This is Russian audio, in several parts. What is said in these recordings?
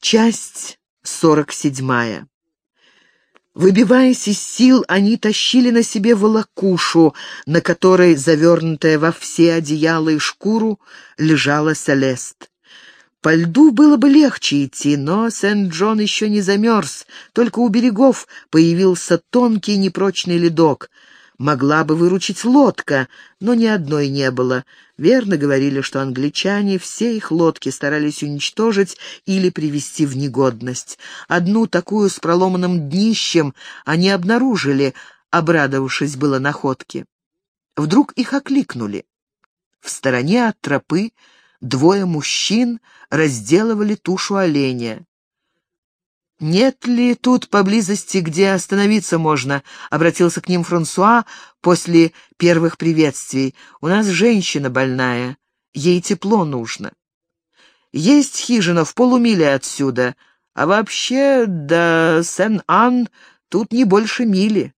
Часть сорок седьмая. Выбиваясь из сил, они тащили на себе волокушу, на которой, завернутая во все одеяла и шкуру, лежала Селест. По льду было бы легче идти, но Сент-Джон еще не замерз, только у берегов появился тонкий непрочный ледок — Могла бы выручить лодка, но ни одной не было. Верно говорили, что англичане все их лодки старались уничтожить или привести в негодность. Одну такую с проломанным днищем они обнаружили, обрадовавшись было находке. Вдруг их окликнули. В стороне от тропы двое мужчин разделывали тушу оленя. «Нет ли тут поблизости, где остановиться можно?» — обратился к ним Франсуа после первых приветствий. «У нас женщина больная, ей тепло нужно». «Есть хижина в полумиле отсюда, а вообще до Сен-Ан тут не больше мили».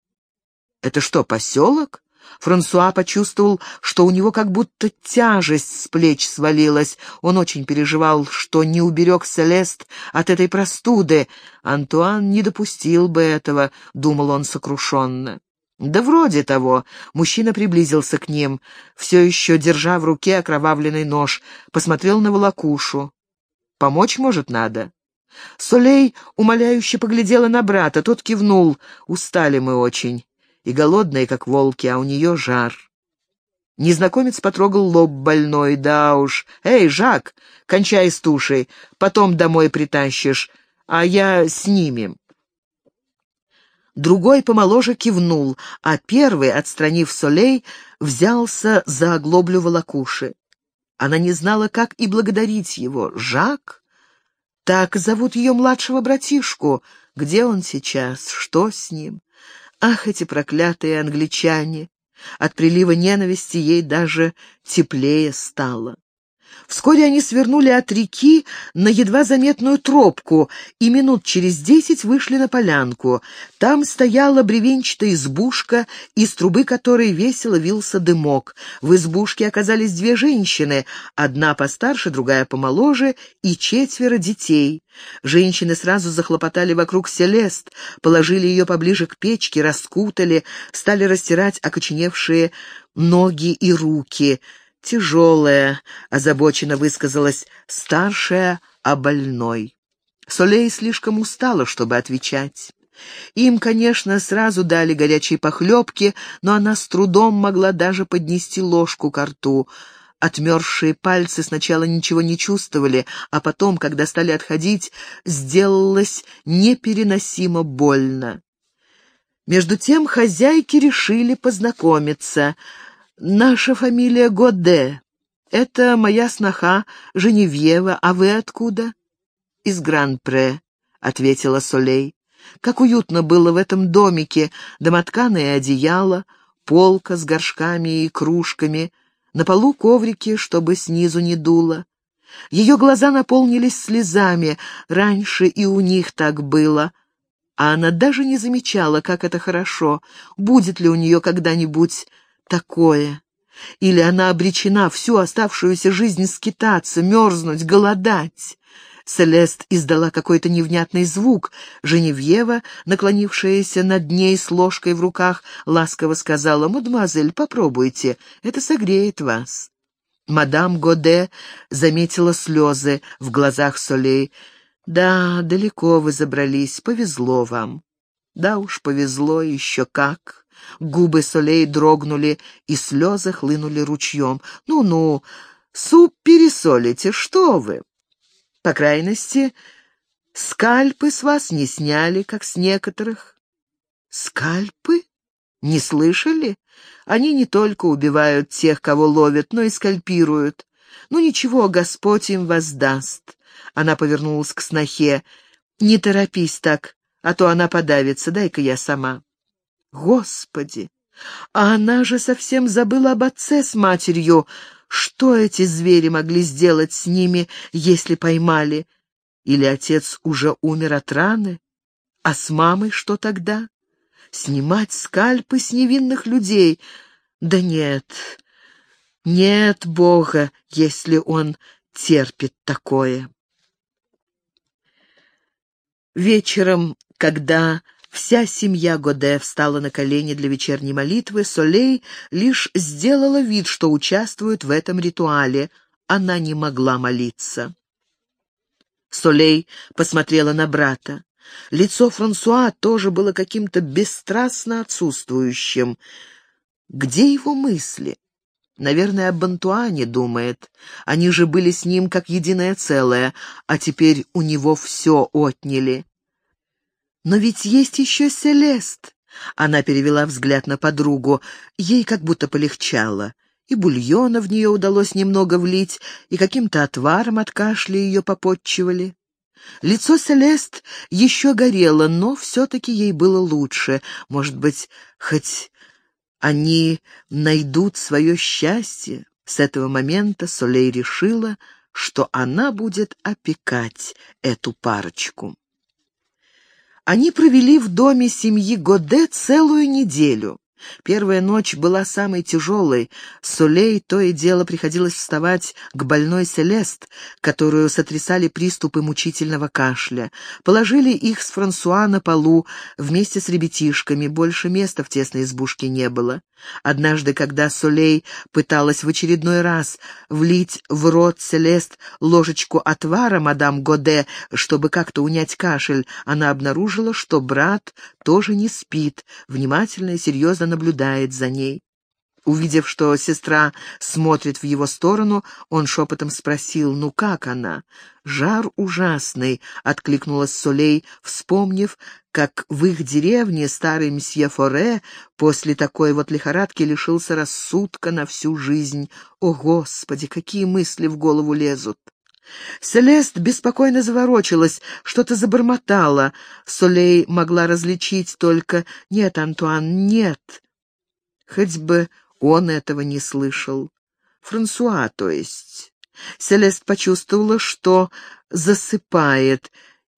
«Это что, поселок?» Франсуа почувствовал, что у него как будто тяжесть с плеч свалилась. Он очень переживал, что не уберег Селест от этой простуды. Антуан не допустил бы этого, думал он сокрушенно. «Да вроде того». Мужчина приблизился к ним, все еще держа в руке окровавленный нож, посмотрел на волокушу. «Помочь, может, надо?» Солей умоляюще поглядела на брата, тот кивнул. «Устали мы очень и голодная, как волки, а у нее жар. Незнакомец потрогал лоб больной, да уж. «Эй, Жак, кончай с тушей, потом домой притащишь, а я с ними». Другой помоложе кивнул, а первый, отстранив Солей, взялся за оглоблю волокуши. Она не знала, как и благодарить его. «Жак? Так зовут ее младшего братишку. Где он сейчас? Что с ним?» Ах, эти проклятые англичане! От прилива ненависти ей даже теплее стало. Вскоре они свернули от реки на едва заметную тропку и минут через десять вышли на полянку. Там стояла бревенчатая избушка, из трубы которой весело вился дымок. В избушке оказались две женщины, одна постарше, другая помоложе, и четверо детей. Женщины сразу захлопотали вокруг Селест, положили ее поближе к печке, раскутали, стали растирать окоченевшие ноги и руки — тяжелая», — озабоченно высказалась старшая о больной. Солей слишком устала, чтобы отвечать. Им, конечно, сразу дали горячей похлебки, но она с трудом могла даже поднести ложку к рту. Отмерзшие пальцы сначала ничего не чувствовали, а потом, когда стали отходить, сделалось непереносимо больно. Между тем хозяйки решили познакомиться — «Наша фамилия Годе. Это моя сноха Женевьева, а вы откуда?» «Из Гран-Пре», — ответила Солей. Как уютно было в этом домике, домотканое одеяло, полка с горшками и кружками, на полу коврики, чтобы снизу не дуло. Ее глаза наполнились слезами, раньше и у них так было, а она даже не замечала, как это хорошо, будет ли у нее когда-нибудь такое? Или она обречена всю оставшуюся жизнь скитаться, мерзнуть, голодать? Селест издала какой-то невнятный звук. Женевьева, наклонившаяся над ней с ложкой в руках, ласково сказала, «Мадемуазель, попробуйте, это согреет вас». Мадам Годе заметила слезы в глазах Солей. «Да, далеко вы забрались, повезло вам». «Да уж, повезло еще как». Губы Солей дрогнули, и слезы хлынули ручьем. «Ну-ну, суп пересолите, что вы!» «По крайности, скальпы с вас не сняли, как с некоторых». «Скальпы? Не слышали? Они не только убивают тех, кого ловят, но и скальпируют. Ну ничего, Господь им воздаст». Она повернулась к снохе. «Не торопись так, а то она подавится, дай-ка я сама». Господи! А она же совсем забыла об отце с матерью. Что эти звери могли сделать с ними, если поймали? Или отец уже умер от раны? А с мамой что тогда? Снимать скальпы с невинных людей? Да нет, нет Бога, если он терпит такое. Вечером, когда вся семья Годе встала на колени для вечерней молитвы, Солей лишь сделала вид, что участвует в этом ритуале. Она не могла молиться. Солей посмотрела на брата. Лицо Франсуа тоже было каким-то бесстрастно отсутствующим. Где его мысли? Наверное, об Антуане думает. Они же были с ним как единое целое, а теперь у него все отняли. Но ведь есть еще Селест. Она перевела взгляд на подругу. Ей как будто полегчало. И бульона в нее удалось немного влить, и каким-то отваром от кашля ее попотчевали. Лицо Селест еще горело, но все-таки ей было лучше. Может быть, хоть они найдут свое счастье. С этого момента Солей решила, что она будет опекать эту парочку. Они провели в доме семьи Годе целую неделю. Первая ночь была самой тяжелой. Солей то и дело приходилось вставать к больной Селест, которую сотрясали приступы мучительного кашля. Положили их с Франсуа на полу вместе с ребятишками, больше места в тесной избушке не было. Однажды, когда Солей пыталась в очередной раз влить в рот Селест ложечку отвара мадам Годе, чтобы как-то унять кашель, она обнаружила, что брат тоже не спит, внимательно и серьезно наблюдает за ней. Увидев, что сестра смотрит в его сторону, он шепотом спросил, «Ну как она?» «Жар ужасный», — откликнулась Солей, вспомнив, как в их деревне старый мсье Форе после такой вот лихорадки лишился рассудка на всю жизнь. О, Господи, какие мысли в голову лезут! Селест беспокойно заворочилась, что-то забормотала. Солей могла различить только «Нет, Антуан, нет». Хоть бы он этого не слышал. Франсуа, то есть. Селест почувствовала, что засыпает.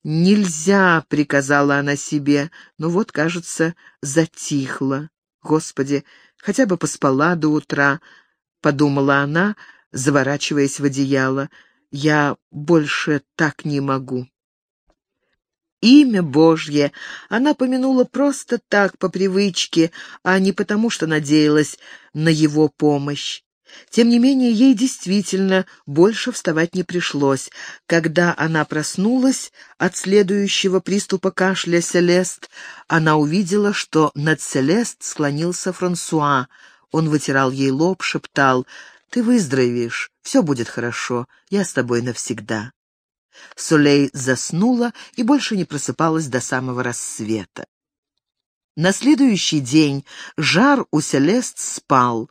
«Нельзя», — приказала она себе, но вот, кажется, затихла. «Господи, хотя бы поспала до утра», — подумала она, заворачиваясь в одеяло. «Я больше так не могу» имя Божье она помянула просто так, по привычке, а не потому, что надеялась на его помощь. Тем не менее, ей действительно больше вставать не пришлось. Когда она проснулась от следующего приступа кашля Селест, она увидела, что над Селест склонился Франсуа. Он вытирал ей лоб, шептал «Ты выздоровеешь, все будет хорошо, я с тобой навсегда». Сулей заснула и больше не просыпалась до самого рассвета. На следующий день жар у Селест спал.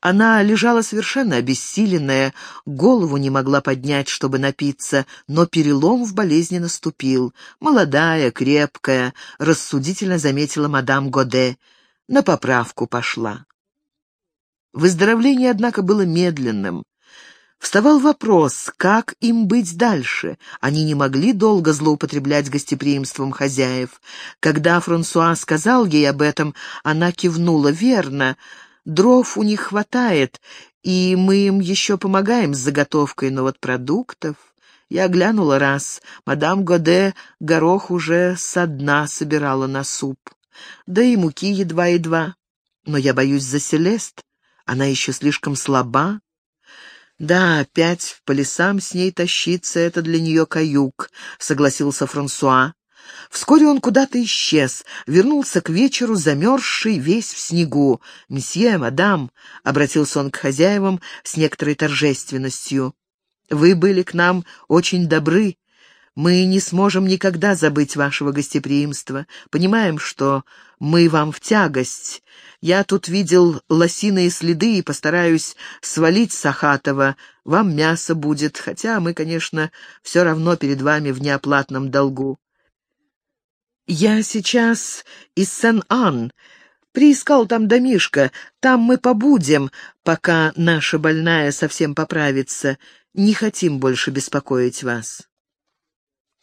Она лежала совершенно обессиленная, голову не могла поднять, чтобы напиться, но перелом в болезни наступил. Молодая, крепкая, рассудительно заметила мадам Годе. На поправку пошла. Выздоровление, однако, было медленным. Вставал вопрос, как им быть дальше. Они не могли долго злоупотреблять гостеприимством хозяев. Когда Франсуа сказал ей об этом, она кивнула. «Верно, дров у них хватает, и мы им еще помогаем с заготовкой, но вот продуктов...» Я глянула раз. Мадам Годе горох уже со дна собирала на суп. Да и муки едва-едва. Но я боюсь за Селест. Она еще слишком слаба. «Да, опять по лесам с ней тащиться — это для нее каюк», — согласился Франсуа. Вскоре он куда-то исчез, вернулся к вечеру, замерзший, весь в снегу. «Месье, мадам», — обратился он к хозяевам с некоторой торжественностью, — «вы были к нам очень добры. Мы не сможем никогда забыть вашего гостеприимства. Понимаем, что мы вам в тягость. Я тут видел лосиные следы и постараюсь свалить Сахатова. Вам мясо будет, хотя мы, конечно, все равно перед вами в неоплатном долгу. Я сейчас из Сен-Ан. Приискал там домишко. Там мы побудем, пока наша больная совсем поправится. Не хотим больше беспокоить вас.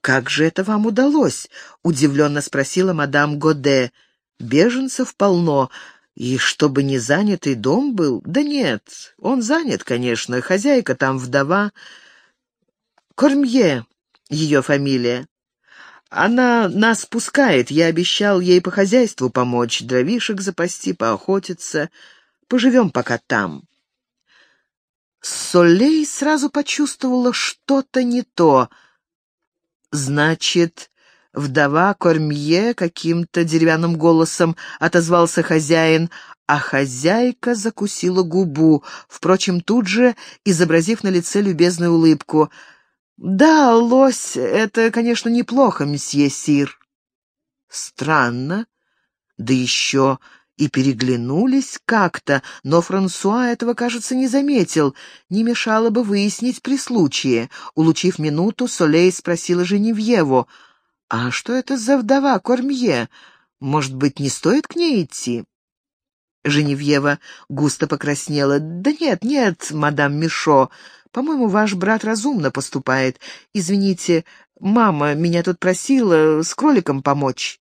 «Как же это вам удалось?» — удивленно спросила мадам Годе. «Беженцев полно. И чтобы не занятый дом был? Да нет, он занят, конечно. Хозяйка там вдова. Кормье — ее фамилия. Она нас пускает, я обещал ей по хозяйству помочь, дровишек запасти, поохотиться. Поживем пока там. Солей сразу почувствовала что-то не то. Значит, вдова Кормье каким-то деревянным голосом отозвался хозяин, а хозяйка закусила губу, впрочем, тут же изобразив на лице любезную улыбку — «Да, лось — это, конечно, неплохо, месье Сир». Странно. Да еще и переглянулись как-то, но Франсуа этого, кажется, не заметил. Не мешало бы выяснить при случае. Улучив минуту, Солей спросила Женевьеву, «А что это за вдова Кормье? Может быть, не стоит к ней идти?» Женевьева густо покраснела. «Да нет, нет, мадам Мишо, по-моему, ваш брат разумно поступает. Извините, мама меня тут просила с кроликом помочь».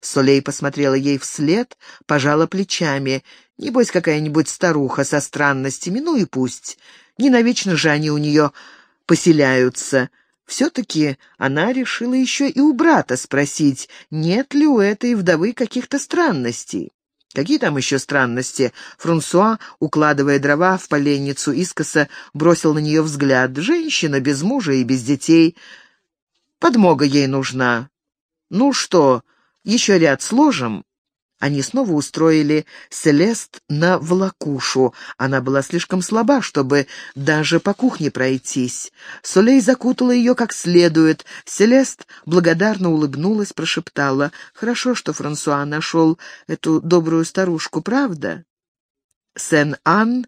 Солей посмотрела ей вслед, пожала плечами. Небось, какая-нибудь старуха со странностями, ну и пусть. Не навечно же они у нее поселяются. Все-таки она решила еще и у брата спросить, нет ли у этой вдовы каких-то странностей. Какие там еще странности? Франсуа, укладывая дрова в поленницу, искоса бросил на нее взгляд. Женщина без мужа и без детей. Подмога ей нужна. Ну что, еще ряд сложим? Они снова устроили Селест на волокушу. Она была слишком слаба, чтобы даже по кухне пройтись. Солей закутала ее как следует. Селест благодарно улыбнулась, прошептала. «Хорошо, что Франсуа нашел эту добрую старушку, правда?» Сен-Ан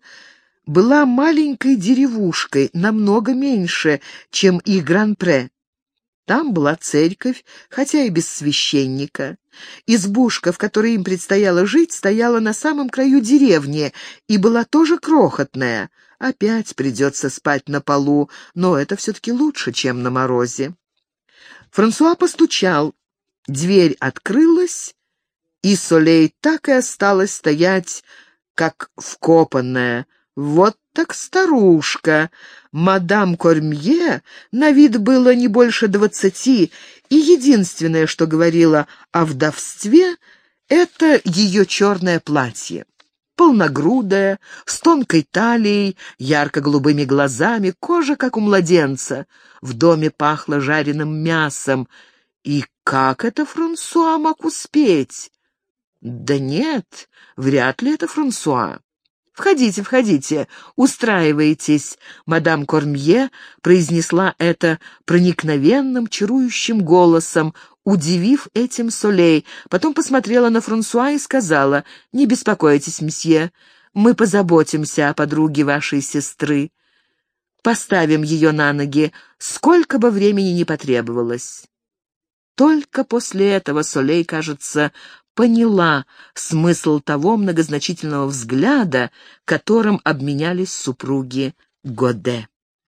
была маленькой деревушкой, намного меньше, чем и Гран-Пре. Там была церковь, хотя и без священника. Избушка, в которой им предстояло жить, стояла на самом краю деревни и была тоже крохотная. Опять придется спать на полу, но это все-таки лучше, чем на морозе. Франсуа постучал. Дверь открылась, и Солей так и осталась стоять, как вкопанная. Вот так старушка. Мадам Кормье на вид было не больше двадцати, и единственное, что говорила о вдовстве, это ее черное платье. Полногрудая, с тонкой талией, ярко-голубыми глазами, кожа, как у младенца. В доме пахло жареным мясом. И как это Франсуа мог успеть? Да нет, вряд ли это Франсуа. «Входите, входите, устраивайтесь», — мадам Кормье произнесла это проникновенным, чарующим голосом, удивив этим Солей, потом посмотрела на Франсуа и сказала, «Не беспокойтесь, месье, мы позаботимся о подруге вашей сестры. Поставим ее на ноги, сколько бы времени ни потребовалось». Только после этого Солей, кажется, поняла смысл того многозначительного взгляда, которым обменялись супруги Годе.